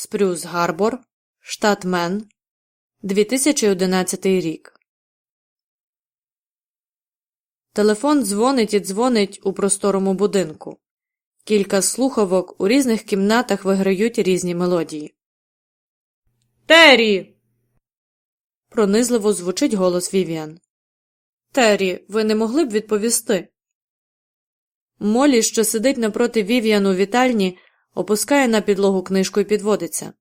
Спрюс Гарбор, штат Мен, 2011 рік. Телефон дзвонить і дзвонить у просторому будинку. Кілька слухавок у різних кімнатах виграють різні мелодії. Террі. Пронизливо звучить голос Вівіан. Террі, ви не могли б відповісти? Молі, що сидить напроти Вівіан у вітальні, опускає на підлогу книжку і підводиться.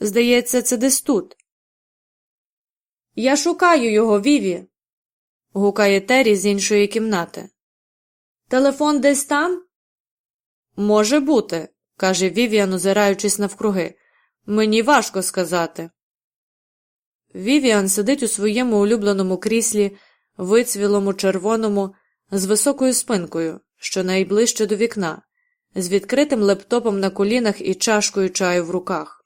Здається, це десь тут. Я шукаю його, Віві. гукає Террі з іншої кімнати. Телефон десь там? Може бути, каже Вівіан, озираючись навкруги. Мені важко сказати. Вівіан сидить у своєму улюбленому кріслі, вицвілому червоному, з високою спинкою, що найближче до вікна, з відкритим лептопом на колінах і чашкою чаю в руках.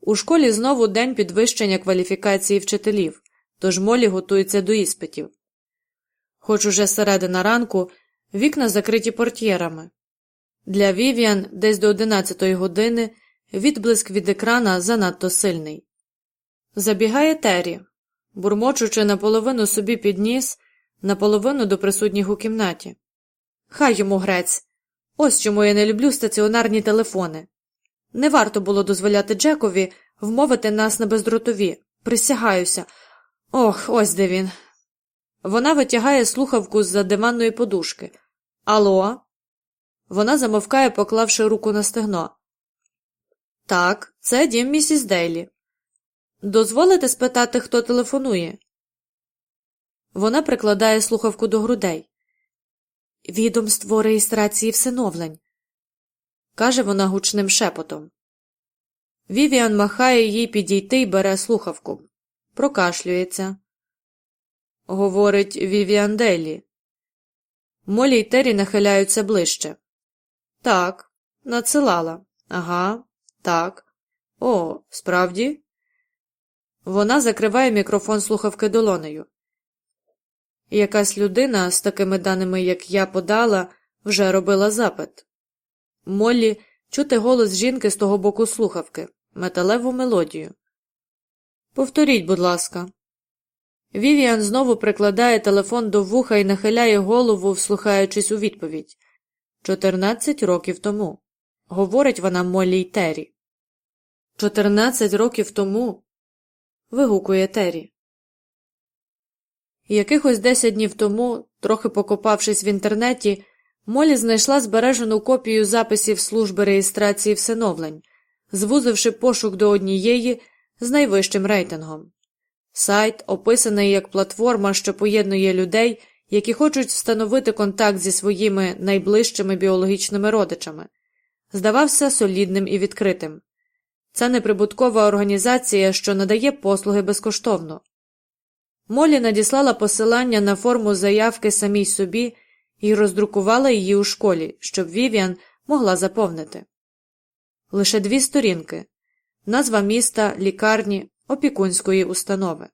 У школі знову день підвищення кваліфікації вчителів, тож Молі готується до іспитів. Хоч уже середина ранку вікна закриті портьєрами. Для Вівіан десь до 11 години відблиск від екрана занадто сильний. Забігає Террі, бурмочучи наполовину собі під ніс, наполовину до присутніх у кімнаті. Хай йому грець. Ось чому я не люблю стаціонарні телефони. Не варто було дозволяти Джекові вмовити нас на бездротові. Присягаюся. Ох, ось де він. Вона витягає слухавку з за диванної подушки. Алло? Вона замовкає, поклавши руку на стегно. Так, це дім місіс Дейлі. Дозволите спитати, хто телефонує? Вона прикладає слухавку до грудей. Відомство реєстрації всиновлень, каже вона гучним шепотом. Вівіан махає їй підійти і бере слухавку. Прокашлюється. Говорить Вівіан Дейлі. Молі й Террі нахиляються ближче. Так, надсилала. Ага, так. О, справді? Вона закриває мікрофон слухавки долонею. Якась людина з такими даними, як я подала, вже робила запит. Моллі чути голос жінки з того боку слухавки, металеву мелодію. Повторіть, будь ласка. Вівіан знову прикладає телефон до вуха і нахиляє голову, вслухаючись у відповідь. Чотирнадцять років тому, говорить вона Моллі й Террі. Чотирнадцять років тому. вигукує Террі. Якихось десять днів тому, трохи покопавшись в інтернеті, Молі знайшла збережену копію записів служби реєстрації всиновлень, звузивши пошук до однієї з найвищим рейтингом. Сайт, описаний як платформа, що поєднує людей, які хочуть встановити контакт зі своїми найближчими біологічними родичами, здавався солідним і відкритим. Це неприбуткова організація, що надає послуги безкоштовно. Молі надіслала посилання на форму заявки самій собі і роздрукувала її у школі, щоб Вівіан могла заповнити. Лише дві сторінки назва міста, лікарні, опікунської установи.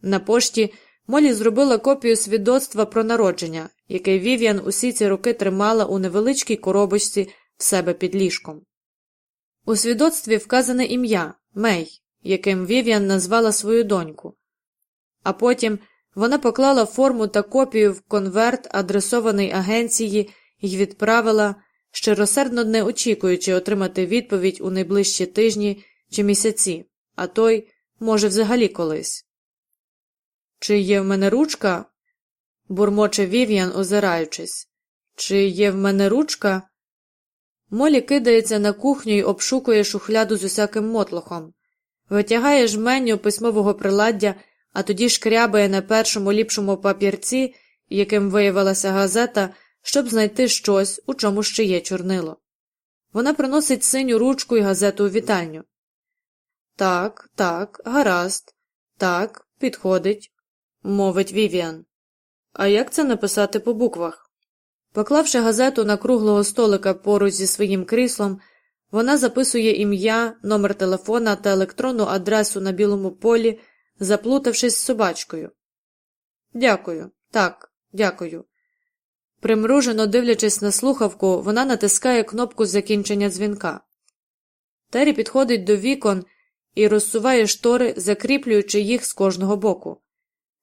На пошті Молі зробила копію свідоцтва про народження, яке Вівіан усі ці роки тримала у невеличкій коробочці в себе під ліжком. У свідоцтві вказане ім'я Мей, яким Вівіан назвала свою доньку а потім вона поклала форму та копію в конверт, адресований агенції, і відправила, щиросердно не очікуючи отримати відповідь у найближчі тижні чи місяці, а той, може, взагалі колись. Чи є в мене ручка? бурмоче Вів'ян, озираючись. Чи є в мене ручка? Молі кидається на кухню і обшукує шухляду з усяким мотлохом, витягає жменю письмового приладдя а тоді шкрябає на першому ліпшому папірці, яким виявилася газета, щоб знайти щось, у чому ще є чорнило. Вона приносить синю ручку і газету у вітальню. Так, так, гаразд, так, підходить, мовить Вівіан. А як це написати по буквах? Поклавши газету на круглого столика поруч зі своїм кріслом, вона записує ім'я, номер телефона та електронну адресу на білому полі заплутавшись з собачкою. Дякую, так, дякую. Примружено дивлячись на слухавку, вона натискає кнопку закінчення дзвінка. Тері підходить до вікон і розсуває штори, закріплюючи їх з кожного боку.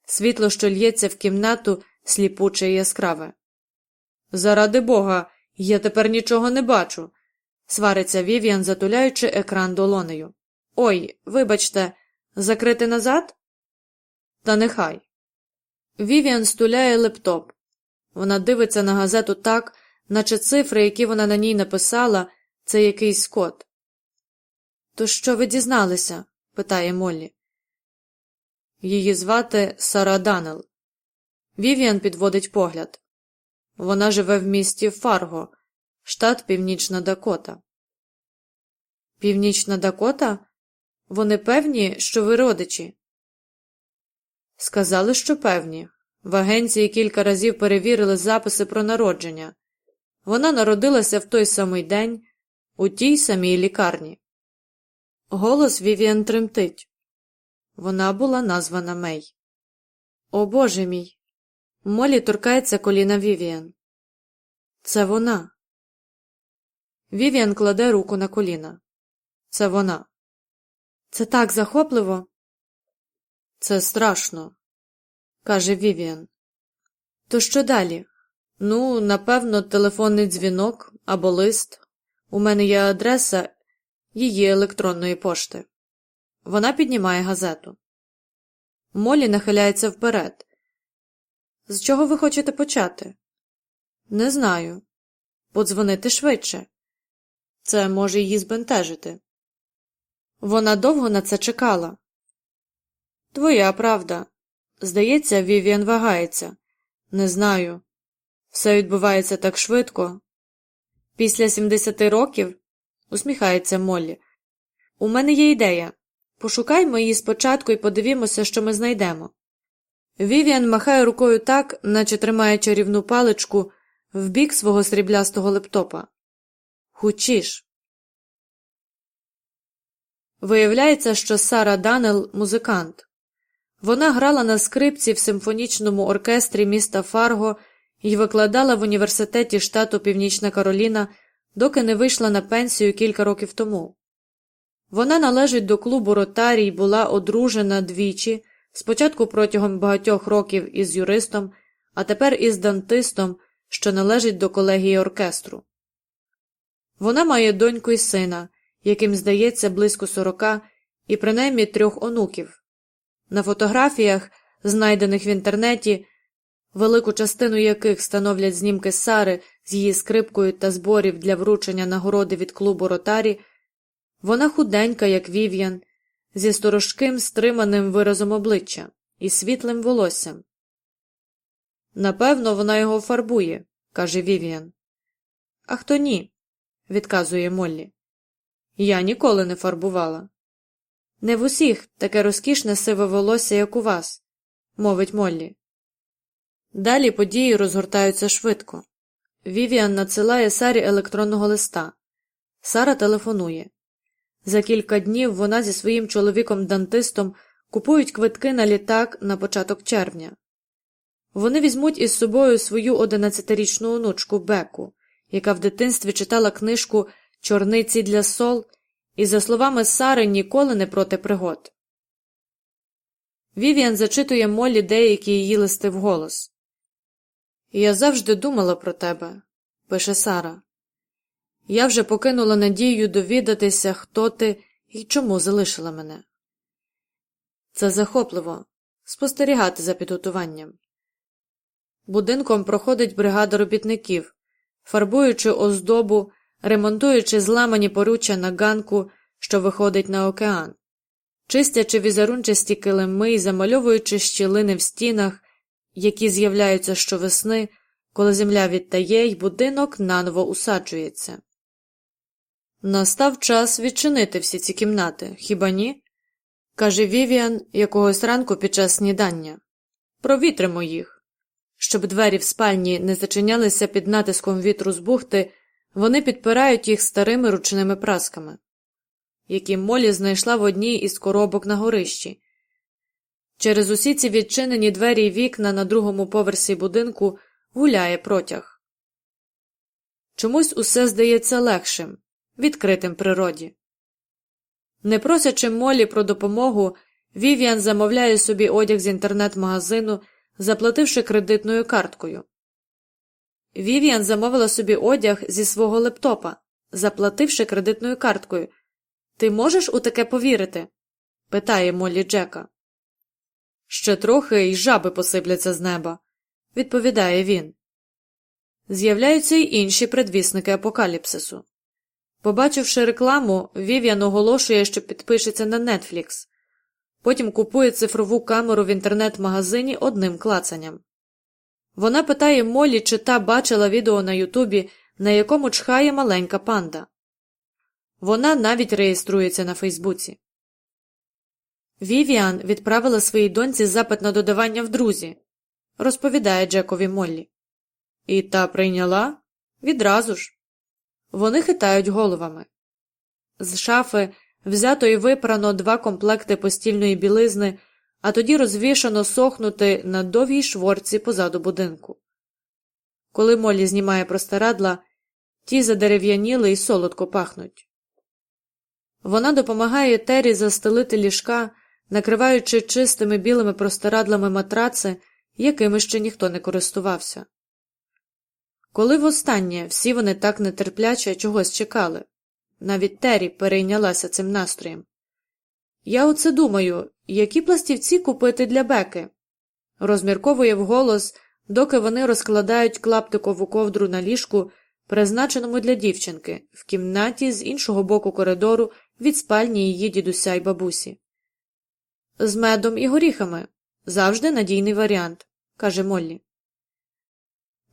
Світло, що л'ється в кімнату, сліпуче і яскраве. Заради бога, я тепер нічого не бачу. свариться Вів'ян, затуляючи екран долонею. Ой, вибачте, закрити назад? Та нехай. Вів'ян стуляє лептоп. Вона дивиться на газету так, наче цифри, які вона на ній написала, це якийсь код. То що ви дізналися? питає Моллі. Її звати Сара Данел. Вів'ян підводить погляд. Вона живе в місті Фарго, штат Північна Дакота. Північна Дакота? Вони певні, що ви родичі? Сказали, що певні. В агенції кілька разів перевірили записи про народження. Вона народилася в той самий день у тій самій лікарні. Голос Вівіан тремтить. Вона була названа Мей. О Боже мій. Молі торкається коліна Вівіан. Це вона. Вівіан кладе руку на коліна. Це вона. Це так захопливо. Це страшно, каже Вівіан. То що далі? Ну, напевно, телефонний дзвінок або лист. У мене є адреса її електронної пошти. Вона піднімає газету. Молі нахиляється вперед. З чого ви хочете почати? Не знаю. Подзвонити швидше. Це може її збентежити. Вона довго на це чекала. Твоя правда. Здається, Вівіан вагається. Не знаю. Все відбувається так швидко. Після 70 років, усміхається Моллі. У мене є ідея. Пошукаймо її спочатку і подивімося, що ми знайдемо. Вівіан махає рукою так, наче тримає чарівну паличку в бік свого сріблястого лептопа. Хочеш. Виявляється, що Сара Данел музикант. Вона грала на скрипці в симфонічному оркестрі міста Фарго і викладала в університеті штату Північна Кароліна, доки не вийшла на пенсію кілька років тому. Вона належить до клубу Ротарій була одружена двічі, спочатку протягом багатьох років із юристом, а тепер із дантистом, що належить до колегії оркестру. Вона має доньку і сина, яким здається близько сорока, і принаймні трьох онуків. На фотографіях, знайдених в інтернеті, велику частину яких становлять знімки Сари з її скрипкою та зборів для вручення нагороди від клубу Ротарі, вона худенька, як вів'ян, зі сторожким стриманим виразом обличчя і світлим волоссям. Напевно, вона його фарбує, каже Вів'ян. А хто ні? відказує Моллі. Я ніколи не фарбувала. Не в усіх таке розкішне сиве волосся, як у вас, мовить Моллі. Далі події розгортаються швидко. Вівіан надсилає Сарі електронного листа. Сара телефонує. За кілька днів вона зі своїм чоловіком-дантистом купують квитки на літак на початок червня. Вони візьмуть із собою свою одинадцятирічну онучку Беку, яка в дитинстві читала книжку Чорниці для Сол і, за словами Сари, ніколи не проти пригод. Вівіан зачитує Молі деякі її листи вголос. Я завжди думала про тебе, пише Сара. Я вже покинула надію довідатися, хто ти і чому залишила мене. Це захопливо спостерігати за підготуванням. Будинком проходить бригада робітників, фарбуючи оздобу, ремонтуючи зламані поруччя на ганку, що виходить на океан, чистячи візерунчасті килими і замальовуючи щілини в стінах, які з'являються щовесни, коли земля відтає й будинок наново усаджується. Настав час відчинити всі ці кімнати, хіба ні? каже Вівіан якогось ранку під час снідання. Провітримо їх. Щоб двері в спальні не зачинялися під натиском вітру з бухти, вони підпирають їх старими ручними прасками, які Молі знайшла в одній із коробок на горищі. Через усі ці відчинені двері й вікна на другому поверсі будинку гуляє протяг. Чомусь усе здається легшим, відкритим природі. Не просячи Молі про допомогу, Вівіан замовляє собі одяг з інтернет-магазину, заплативши кредитною карткою. Вівіан замовила собі одяг зі свого лептопа, заплативши кредитною карткою. Ти можеш у таке повірити? питає Моллі Джека. Ще трохи й жаби посипляться з неба, відповідає він. З'являються й інші предвісники апокаліпсису. Побачивши рекламу, Вів'ян оголошує, що підпишеться на Netflix. Потім купує цифрову камеру в інтернет-магазині одним клацанням. Вона питає Молі, чи та бачила відео на Ютубі, на якому чхає маленька панда. Вона навіть реєструється на Фейсбуці. Вівіан відправила своїй доньці запит на додавання в друзі, розповідає Джекові Моллі. І та прийняла відразу ж. Вони хитають головами. З шафи взято і випрано два комплекти постільної білизни, а тоді розвішано сохнути на довгій шворці позаду будинку. Коли Молі знімає простирадла, ті задерев'яніли і солодко пахнуть. Вона допомагає Тері застелити ліжка, накриваючи чистими білими простирадлами матраци, якими ще ніхто не користувався. Коли востаннє всі вони так нетерпляче чогось чекали, навіть Террі перейнялася цим настроєм. Я оце думаю, які пластівці купити для беки, розмірковує вголос, доки вони розкладають клаптикову ковдру на ліжку, призначеному для дівчинки, в кімнаті з іншого боку коридору від спальні її дідуся й бабусі. З медом і горіхами завжди надійний варіант, каже Моллі.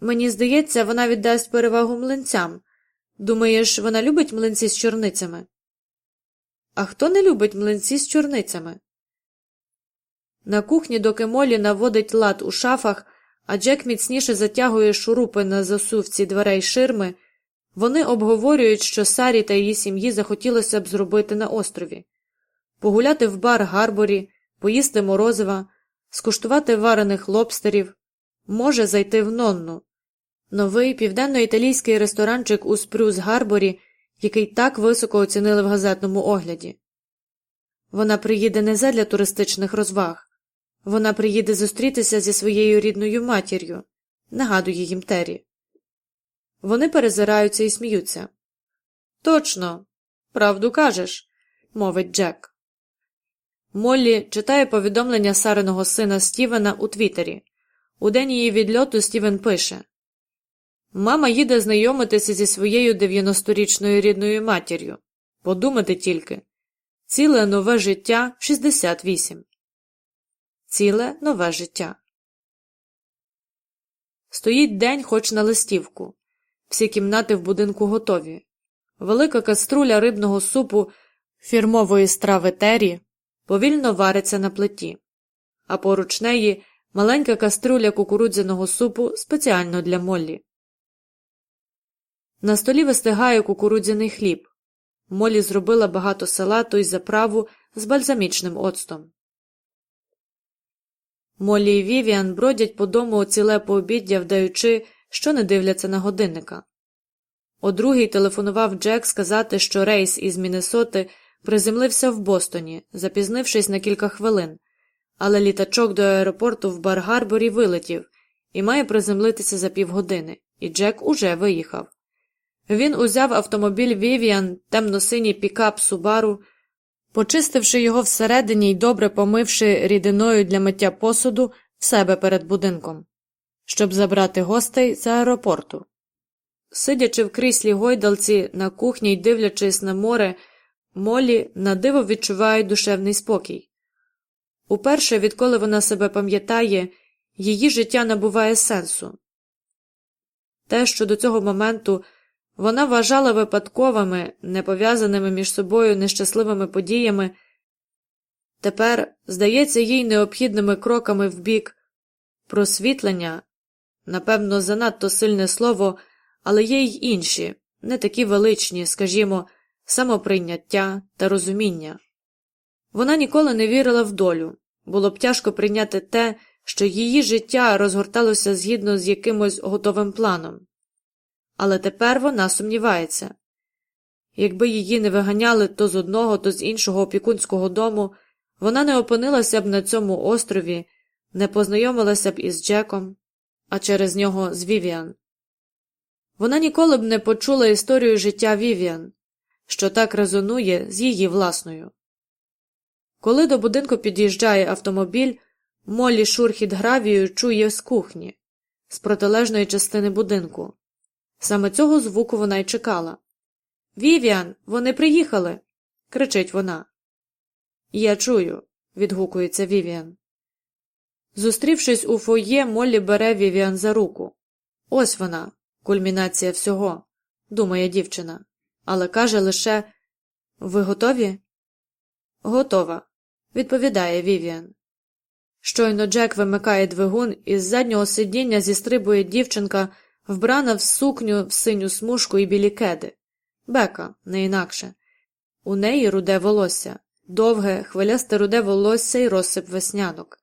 Мені здається, вона віддасть перевагу млинцям. Думаєш, вона любить млинці з чорницями? А хто не любить млинці з чорницями? На кухні, доки Молі наводить лад у шафах, а Джек міцніше затягує шурупи на засувці дверей ширми, вони обговорюють, що Сарі та її сім'ї захотілося б зробити на острові погуляти в бар Гарборі, поїсти морозива, скуштувати варених лобстерів, може зайти в Нонну, новий південно-італійський ресторанчик у Спрюс Гарборі, який так високо оцінили в газетному огляді. Вона приїде не задля туристичних розваг, вона приїде зустрітися зі своєю рідною матір'ю, нагадує їм Террі. Вони перезираються і сміються. Точно, правду кажеш, мовить Джек. Моллі читає повідомлення Сариного сина Стівена у Твіттері. У день її відльоту Стівен пише Мама їде знайомитися зі своєю 90-річною рідною матір'ю. Подумати тільки ціле нове життя 68. Ціле нове життя. Стоїть день хоч на листівку. Всі кімнати в будинку готові. Велика каструля рибного супу фірмової страви Террі повільно вариться на плиті, а поруч неї маленька каструля кукурудзяного супу спеціально для Моллі. На столі вистигає кукурудзяний хліб. Молі зробила багато салату і заправу з бальзамічним оцтом. Молі і Вівіан бродять по дому ціле пообіддя, вдаючи, що не дивляться на годинника. О другий телефонував Джек сказати, що рейс із Міннесоти приземлився в Бостоні, запізнившись на кілька хвилин, але літачок до аеропорту в Бар-Гарборі вилетів і має приземлитися за півгодини, і Джек уже виїхав. Він узяв автомобіль Вівіан, темно-синій пікап Субару, почистивши його всередині й добре помивши рідиною для миття посуду в себе перед будинком, щоб забрати гостей з аеропорту. Сидячи в кріслі гойдалці на кухні й дивлячись на море, Молі на диво відчуває душевний спокій. Уперше, відколи вона себе пам'ятає, її життя набуває сенсу. Те, що до цього моменту вона вважала випадковими, непов'язаними між собою нещасливими подіями, тепер здається їй необхідними кроками в бік просвітлення, напевно, занадто сильне слово, але є й інші, не такі величні, скажімо, самоприйняття та розуміння. Вона ніколи не вірила в долю, було б тяжко прийняти те, що її життя розгорталося згідно з якимось готовим планом. Але тепер вона сумнівається якби її не виганяли то з одного, то з іншого опікунського дому, вона не опинилася б на цьому острові, не познайомилася б із Джеком, а через нього з Вівіан. Вона ніколи б не почула історію життя Вівіан, що так резонує з її власною. Коли до будинку під'їжджає автомобіль, Молі шурхіт гравію чує з кухні, з протилежної частини будинку. Саме цього звуку вона й чекала. Вівіан, вони приїхали. кричить вона. Я чую, відгукується Вівіан. Зустрівшись у фоє, Моллі бере Вівіан за руку. Ось вона, кульмінація всього, думає дівчина, але каже лише Ви готові? Готова, відповідає Вівіан. Щойно Джек вимикає двигун, із заднього сидіння зістрибує дівчинка, вбрана в сукню в синю смужку і білі кеди. Бека, не інакше. У неї руде волосся, довге, хвилясте руде волосся і розсип веснянок.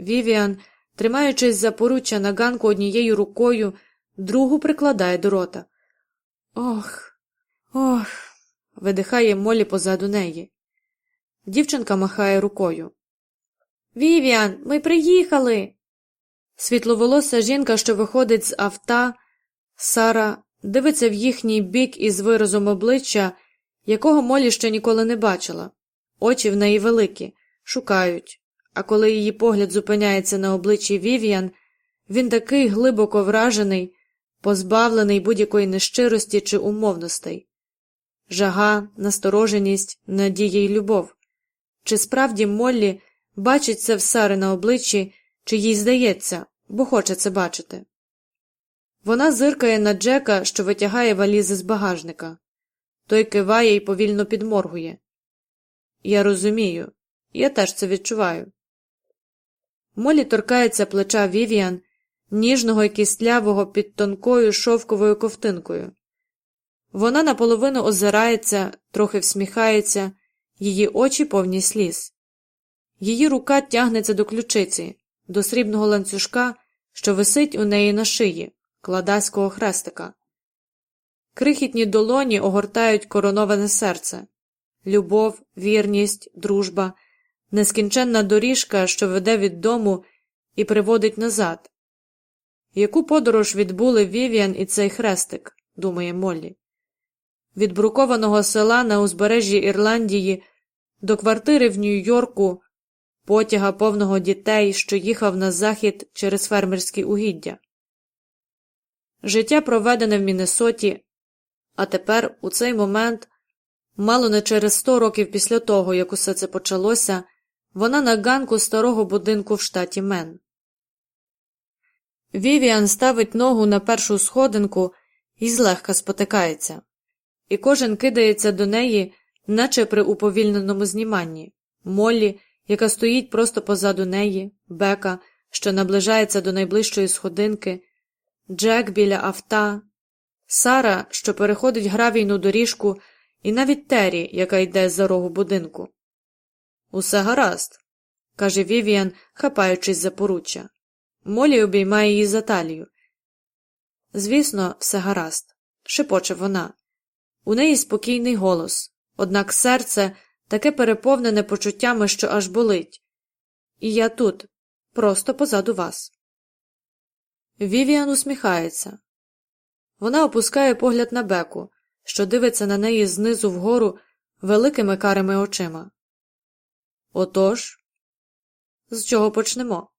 Вівіан, тримаючись за поруччя на ганку однією рукою, другу прикладає до рота. Ох, ох. видихає Молі позаду неї. Дівчинка махає рукою. Вівіан, ми приїхали. Світловолоса жінка, що виходить з авта, Сара, дивиться в їхній бік із виразом обличчя, якого Молі ще ніколи не бачила. Очі в неї великі, шукають, а коли її погляд зупиняється на обличчі Вівіан, він такий глибоко вражений, позбавлений будь-якої нещирості чи умовностей. Жага, настороженість, надія й любов. Чи справді Моллі бачить це в Сари на обличчі, чи їй здається, бо хоче це бачити. Вона зиркає на Джека, що витягає валізи з багажника. Той киває і повільно підморгує. Я розумію, я теж це відчуваю. Молі торкається плеча Вівіан, ніжного і кістлявого під тонкою шовковою ковтинкою. Вона наполовину озирається, трохи всміхається, її очі повні сліз. Її рука тягнеться до ключиці, до срібного ланцюжка, що висить у неї на шиї, кладаського хрестика. Крихітні долоні огортають короноване серце любов, вірність, дружба, нескінченна доріжка, що веде від дому і приводить назад. Яку подорож відбули Вівіан і цей хрестик, думає Моллі. Від брукованого села на узбережжі Ірландії до квартири в Нью-Йорку потяга повного дітей, що їхав на захід через фермерські угіддя. Життя проведене в Міннесоті, а тепер, у цей момент, мало не через сто років після того, як усе це почалося, вона на ганку старого будинку в штаті Мен. Вівіан ставить ногу на першу сходинку і злегка спотикається, і кожен кидається до неї, наче при уповільненому зніманні. Моллі яка стоїть просто позаду неї, Бека, що наближається до найближчої сходинки, Джек біля авта, Сара, що переходить гравійну доріжку, і навіть Террі, яка йде за рогу будинку. Усе гаразд, каже Вівіан, хапаючись за поруччя. Молі обіймає її за талію. Звісно, все гаразд, шепоче вона. У неї спокійний голос, однак серце таке переповнене почуттями, що аж болить. І я тут, просто позаду вас. Вівіан усміхається. Вона опускає погляд на Бекку, що дивиться на неї знизу вгору великими карими очима. Отож, з чого почнемо?